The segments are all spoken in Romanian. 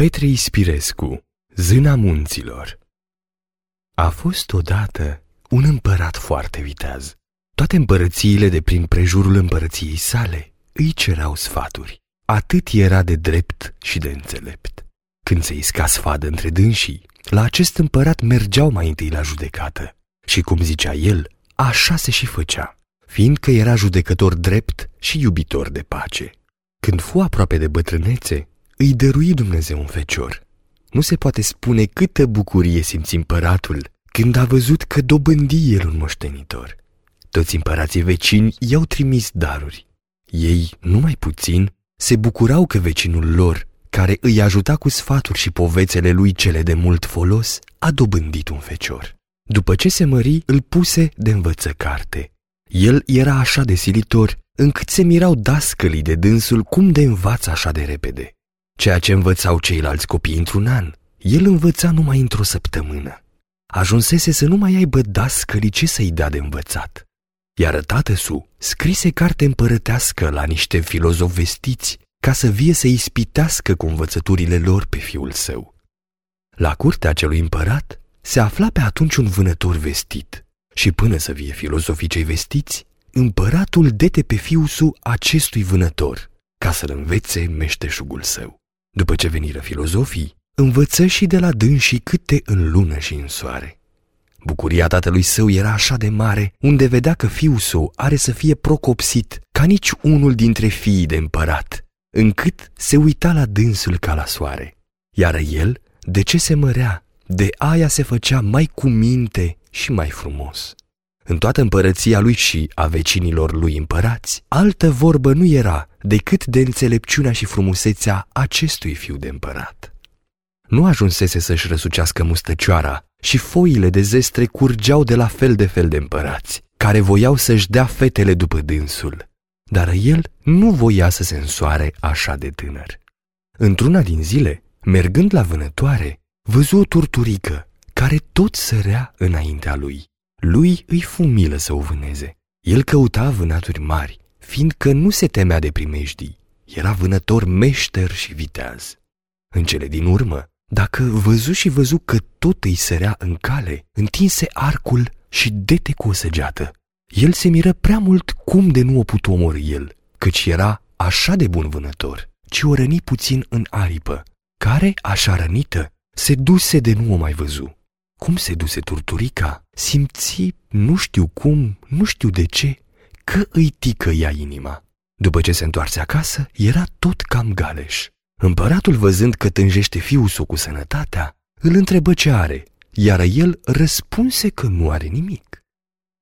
Petre Ispirescu, Zâna munților A fost odată un împărat foarte viteaz. Toate împărățiile de prin prejurul împărăției sale îi cerau sfaturi. Atât era de drept și de înțelept. Când se isca sfadă între dânsii, la acest împărat mergeau mai întâi la judecată. Și cum zicea el, așa se și făcea, fiindcă era judecător drept și iubitor de pace. Când fu aproape de bătrânețe, îi dărui Dumnezeu un fecior. Nu se poate spune câtă bucurie simți împăratul când a văzut că dobândi el un moștenitor. Toți împărații vecini i-au trimis daruri. Ei, numai puțin, se bucurau că vecinul lor, care îi ajuta cu sfaturi și povețele lui cele de mult folos, a dobândit un fecior. După ce se mări, îl puse de învăță carte. El era așa de silitor, încât se mirau dascălii de dânsul cum de învață așa de repede. Ceea ce învățau ceilalți copii într-un an, el învăța numai într-o săptămână. Ajunsese să nu mai aibă dascălii ce să-i dea de învățat. Iar tatăsu scrise carte împărătească la niște filozofi vestiți ca să vie să ispitească cu învățăturile lor pe fiul său. La curtea acelui împărat se afla pe atunci un vânător vestit și până să vie filozofii cei vestiți, împăratul dete pe fiul său acestui vânător ca să-l învețe meșteșugul său. După ce veniră filozofii, învăță și de la dânsii câte în lună și în soare. Bucuria tatălui său era așa de mare, unde vedea că fiul său are să fie procopsit ca nici unul dintre fiii de împărat, încât se uita la dânsul ca la soare. Iar el, de ce se mărea, de aia se făcea mai cu minte și mai frumos. În toată împărăția lui și a vecinilor lui împărați, altă vorbă nu era decât de înțelepciunea și frumusețea acestui fiu de împărat. Nu ajunsese să-și răsucească mustăcioara și foile de zestre curgeau de la fel de fel de împărați, care voiau să-și dea fetele după dânsul, dar el nu voia să se însoare așa de tânăr. Într-una din zile, mergând la vânătoare, văzu o turturică care tot sărea înaintea lui. Lui îi fu milă să o vâneze. El căuta vânaturi mari, fiindcă nu se temea de primejdii. Era vânător meșter și viteaz. În cele din urmă, dacă văzu și văzu că tot îi sărea în cale, întinse arcul și dete cu o săgeată. El se miră prea mult cum de nu o putu omori el, căci era așa de bun vânător, ci o răni puțin în aripă, care, așa rănită, se duse de nu o mai văzu. Cum se duse turturica, simți, nu știu cum, nu știu de ce, că îi tică ea inima. După ce se întoarse acasă, era tot cam galeș. Împăratul, văzând că tânjește fiul său cu sănătatea, îl întrebă ce are, iar el răspunse că nu are nimic.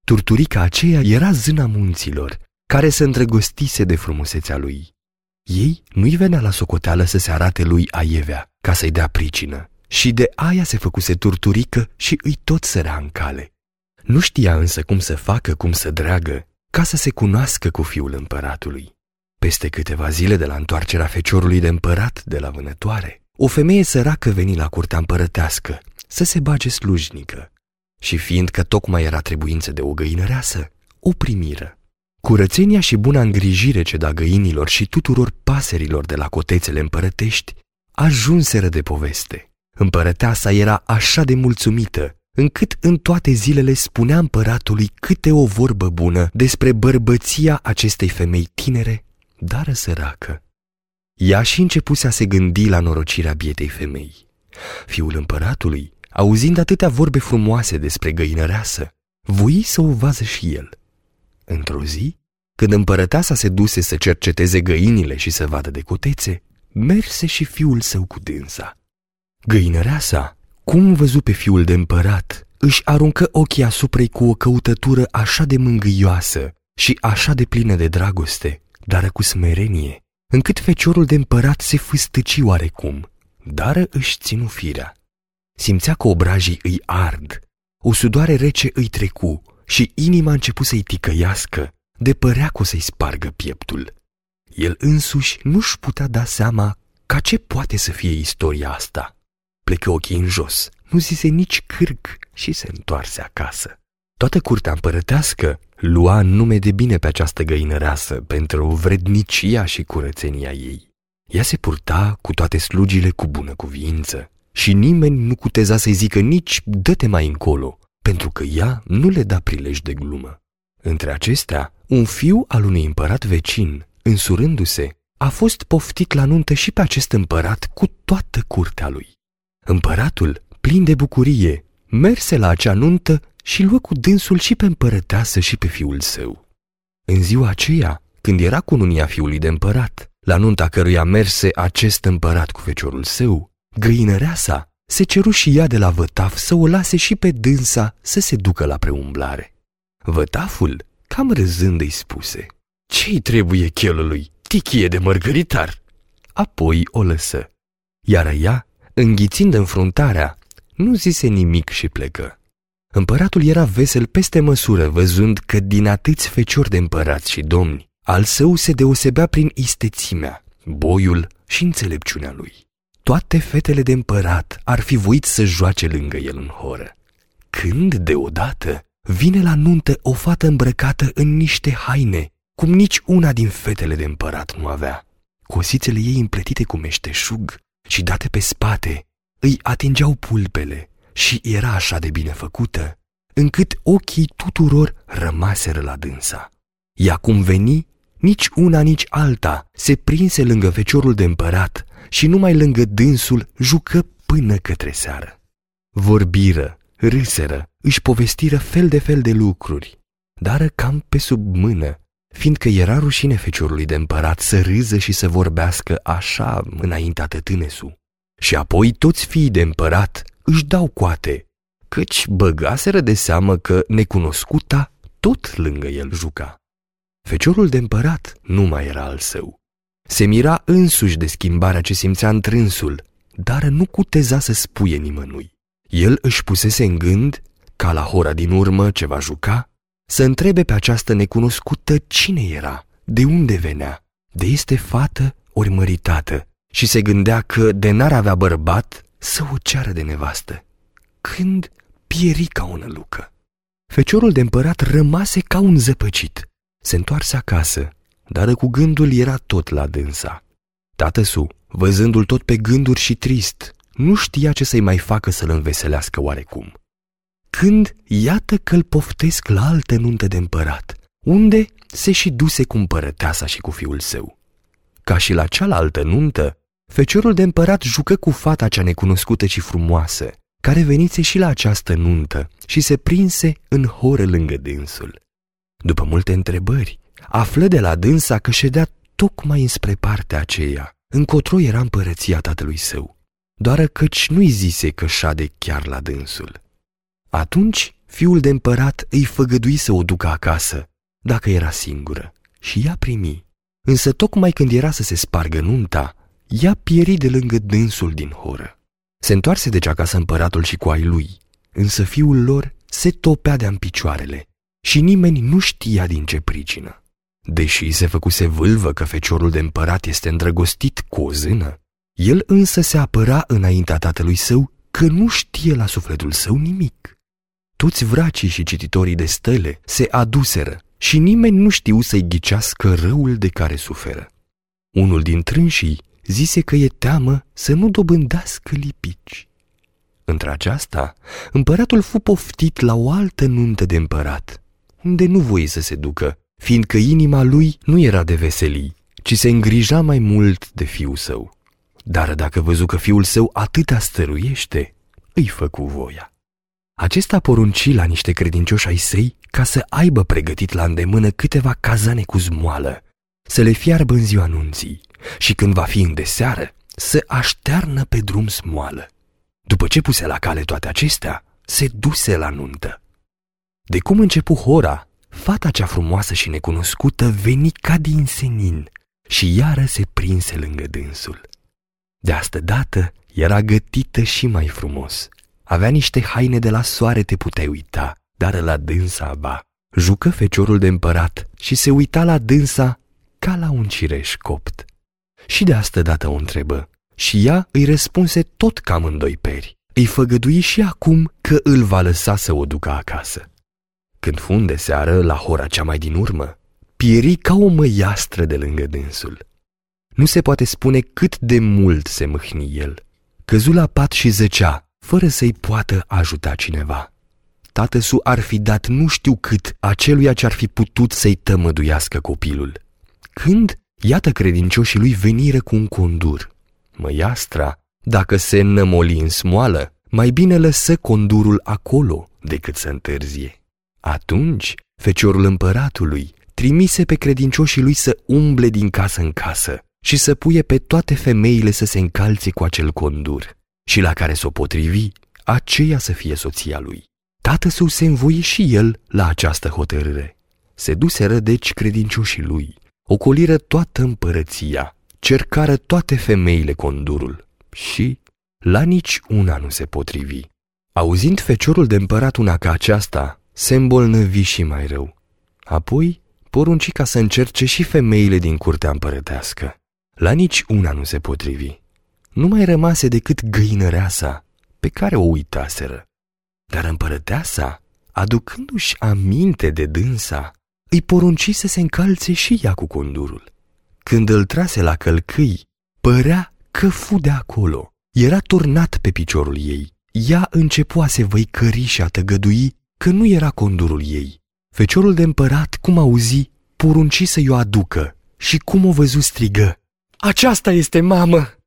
Turturica aceea era zâna munților, care se îndrăgostise de frumusețea lui. Ei nu-i venea la socoteală să se arate lui aievea, ca să-i dea pricină, și de aia se făcuse turturică și îi tot sărea în cale. Nu știa însă cum să facă, cum să dreagă, ca să se cunoască cu fiul împăratului. Peste câteva zile de la întoarcerea feciorului de împărat de la vânătoare, o femeie săracă veni la curtea împărătească să se bage slujnică și fiindcă tocmai era trebuință de o găinăreasă, o primiră. Curățenia și buna îngrijire ce da găinilor și tuturor paserilor de la cotețele împărătești ajunseră de poveste. Împărăteasa era așa de mulțumită, încât în toate zilele spunea împăratului câte o vorbă bună despre bărbăția acestei femei tinere dar săracă. Ea și începuse a se gândi la norocirea bietei femei. Fiul împăratului, auzind atâtea vorbe frumoase despre găinăreasă, voi să o vază și el. Într-o zi, când împărăteasa se duse să cerceteze găinile și să vadă de cotețe, merse și fiul său cu dânsa. Găinăreasa, cum văzu pe fiul de împărat, își aruncă ochii asupra cu o căutătură așa de mângâioasă și așa de plină de dragoste, dar cu smerenie, încât feciorul de împărat se fâstăci oarecum, dar își ținu firea. Simțea că obrajii îi ard, o sudoare rece îi trecu și inima a început să-i ticăiască, de părea că o să-i spargă pieptul. El însuși nu-și putea da seama ca ce poate să fie istoria asta. Plecă ochii în jos, nu zise nici cârc și se întoarse acasă. Toată curtea împărătească lua nume de bine pe această găinăreasă pentru vrednicia și curățenia ei. Ea se purta cu toate slugile cu bună cuviință și nimeni nu cuteza să-i zică nici dă-te mai încolo, pentru că ea nu le da prilej de glumă. Între acestea, un fiu al unui împărat vecin, însurându-se, a fost poftit la nuntă și pe acest împărat cu toată curtea lui. Împăratul, plin de bucurie, merse la acea nuntă și luă cu dânsul și pe împărăteasă și pe fiul său. În ziua aceea, când era cununia fiului de împărat, la nunta căruia merse acest împărat cu feciorul său, găinăreasa se ceru și ea de la vătaf să o lase și pe dânsa să se ducă la preumblare. Vătaful, cam râzând, îi spuse, Ce-i trebuie chelului? Tichie de mărgăritar!" Apoi o lăsă. Iar ea, înghițind înfruntarea, nu zise nimic și plecă. Împăratul era vesel peste măsură, văzând că din atâți feciori de împărați și domni, al său se deosebea prin istețimea, boiul și înțelepciunea lui. Toate fetele de împărat ar fi voit să joace lângă el în horă. Când, deodată, vine la nuntă o fată îmbrăcată în niște haine, cum nici una din fetele de împărat nu avea. Cosițele ei împletite cu meșteșug și date pe spate, îi atingeau pulpele și era așa de bine făcută, încât ochii tuturor rămaseră la dânsa. Ea cum veni, nici una, nici alta se prinse lângă feciorul de împărat și numai lângă dânsul jucă până către seară. Vorbiră, râseră, își povestiră fel de fel de lucruri, dar cam pe sub mână, fiindcă era rușine feciorului de împărat să râză și să vorbească așa înaintea tătânesu. Și apoi toți fiii de împărat își dau coate, căci băgaseră de seamă că necunoscuta tot lângă el juca. Feciorul de împărat nu mai era al său. Se mira însuși de schimbarea ce simțea întrânsul, dar nu cuteza să spuie nimănui. El își pusese în gând, ca la hora din urmă ce va juca, să întrebe pe această necunoscută cine era, de unde venea, de este fată ori măritată, și se gândea că de n-ar avea bărbat să o ceară de nevastă. Când pieri ca o nălucă. Feciorul de împărat rămase ca un zăpăcit. Se întoarse acasă, dar cu gândul era tot la dânsa. Tatăsu, văzându-l tot pe gânduri și trist, nu știa ce să-i mai facă să-l înveselească oarecum. Când iată că-l poftesc la altă nuntă de împărat, unde se și duse cu împărăteasa și cu fiul său. Ca și la cealaltă nuntă, feciorul de împărat jucă cu fata cea necunoscută și frumoasă, care venise și la această nuntă și se prinse în horă lângă dânsul. După multe întrebări, află de la dânsa că ședea tocmai înspre partea aceea, încotro era împărăția tatălui său, doar căci nu-i zise că șade chiar la dânsul. Atunci fiul de împărat îi făgădui să o ducă acasă, dacă era singură, și ea primi. Însă tocmai când era să se spargă nunta, ea pieri de lângă dânsul din horă. Se întoarse deci acasă împăratul și cu ai lui, însă fiul lor se topea de-a picioarele și nimeni nu știa din ce pricină. Deși se făcuse vâlvă că feciorul de împărat este îndrăgostit cu o zână, el însă se apăra înaintea tatălui său că nu știe la sufletul său nimic. Toți vracii și cititorii de stele se aduseră și nimeni nu știu să-i ghicească răul de care suferă. Unul din trânșii zise că e teamă să nu dobândească lipici. Între aceasta, împăratul fu poftit la o altă nuntă de împărat, unde nu voie să se ducă, fiindcă inima lui nu era de veselii, ci se îngrija mai mult de fiul său. Dar dacă văzu că fiul său atâta stăruiește, îi făcu voia. Acesta porunci la niște credincioși ai săi ca să aibă pregătit la îndemână câteva cazane cu zmoală, să le fiarbă în ziua nunții și când va fi îndeseară, să aștearnă pe drum smoală. După ce puse la cale toate acestea, se duse la nuntă. De cum începu hora, fata cea frumoasă și necunoscută veni ca din senin și iară se prinse lângă dânsul. De astă dată era gătită și mai frumos. Avea niște haine de la soare te puteai uita, dar la dânsa ba. Jucă feciorul de împărat și se uita la dânsa ca la un cireș copt. Și de astă dată o întrebă și ea îi răspunse tot cam în doi peri. Îi făgădui și acum că îl va lăsa să o ducă acasă. Când funde seară, la hora cea mai din urmă, pieri ca o măiastră de lângă dânsul. Nu se poate spune cât de mult se mâhni el. Căzu la pat și zăcea, fără să-i poată ajuta cineva. Tatăsu ar fi dat nu știu cât aceluia ce ar fi putut să-i tămăduiască copilul. Când, iată credincioșii lui veniră cu un condur. Măiastra, dacă se nămoli în smoală, mai bine lăsă condurul acolo decât să întârzie. Atunci, feciorul împăratului trimise pe credincioșii lui să umble din casă în casă și să puie pe toate femeile să se încalțe cu acel condur și la care s-o potrivi, aceea să fie soția lui. Tată său se învoie și el la această hotărâre. Se duseră deci credincioșii lui, ocoliră toată împărăția, cercară toate femeile condurul și la nici una nu se potrivi. Auzind feciorul de împărat una ca aceasta, se îmbolnăvi și mai rău. Apoi porunci ca să încerce și femeile din curtea împărătească. La nici una nu se potrivi. Nu mai rămase decât găinăreasa, pe care o uitaseră. Dar împărăteasa, aducându-și aminte de dânsa, îi porunci să se încalțe și ea cu condurul. Când îl trase la călcâi, părea că fu de acolo. Era turnat pe piciorul ei. Ea începu a se văicări și a tăgădui că nu era condurul ei. Feciorul de împărat, cum auzi, porunci să-i o aducă și cum o văzu strigă. Aceasta este mamă!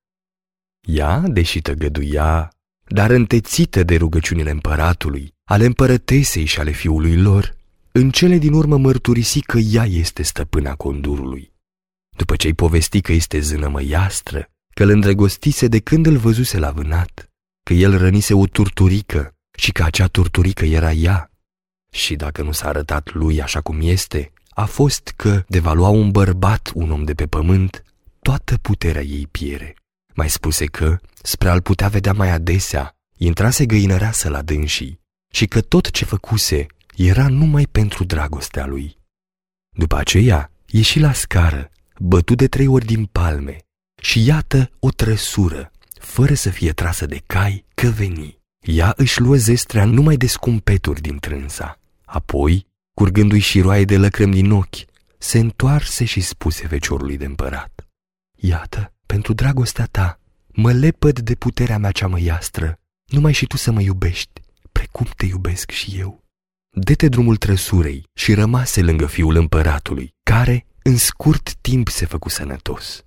Ea, deși tăgăduia, dar întețită de rugăciunile împăratului, ale împărătesei și ale fiului lor, în cele din urmă mărturisi că ea este stăpâna condurului. După ce-i povesti că este zână măiastră, că îl îndrăgostise de când îl văzuse la vânat, că el rănise o turturică și că acea turturică era ea. Și dacă nu s-a arătat lui așa cum este, a fost că, de va lua un bărbat un om de pe pământ, toată puterea ei piere. Mai spuse că, spre a-l putea vedea mai adesea, intrase găinăreasă la dânsii și că tot ce făcuse era numai pentru dragostea lui. După aceea, ieși la scară, bătut de trei ori din palme și iată o trăsură, fără să fie trasă de cai, că veni. Ea își luă zestrea numai de scumpeturi din trânsa. Apoi, curgându-i și roaie de lăcrăm din ochi, se întoarse și spuse feciorului de împărat. Iată, pentru dragostea ta, mă lepăd de puterea mea cea măiastră, numai și tu să mă iubești, precum te iubesc și eu. Dete drumul trăsurei și rămase lângă fiul împăratului, care în scurt timp se făcu sănătos.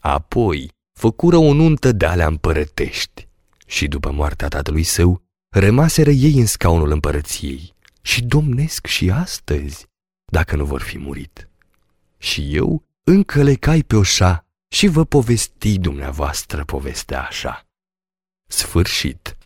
Apoi făcură o nuntă de alea împărătești și după moartea tatălui său, rămaseră ei în scaunul împărăției și domnesc și astăzi, dacă nu vor fi murit. Și eu încă le cai pe oșa și vă povesti dumneavoastră povestea așa. Sfârșit.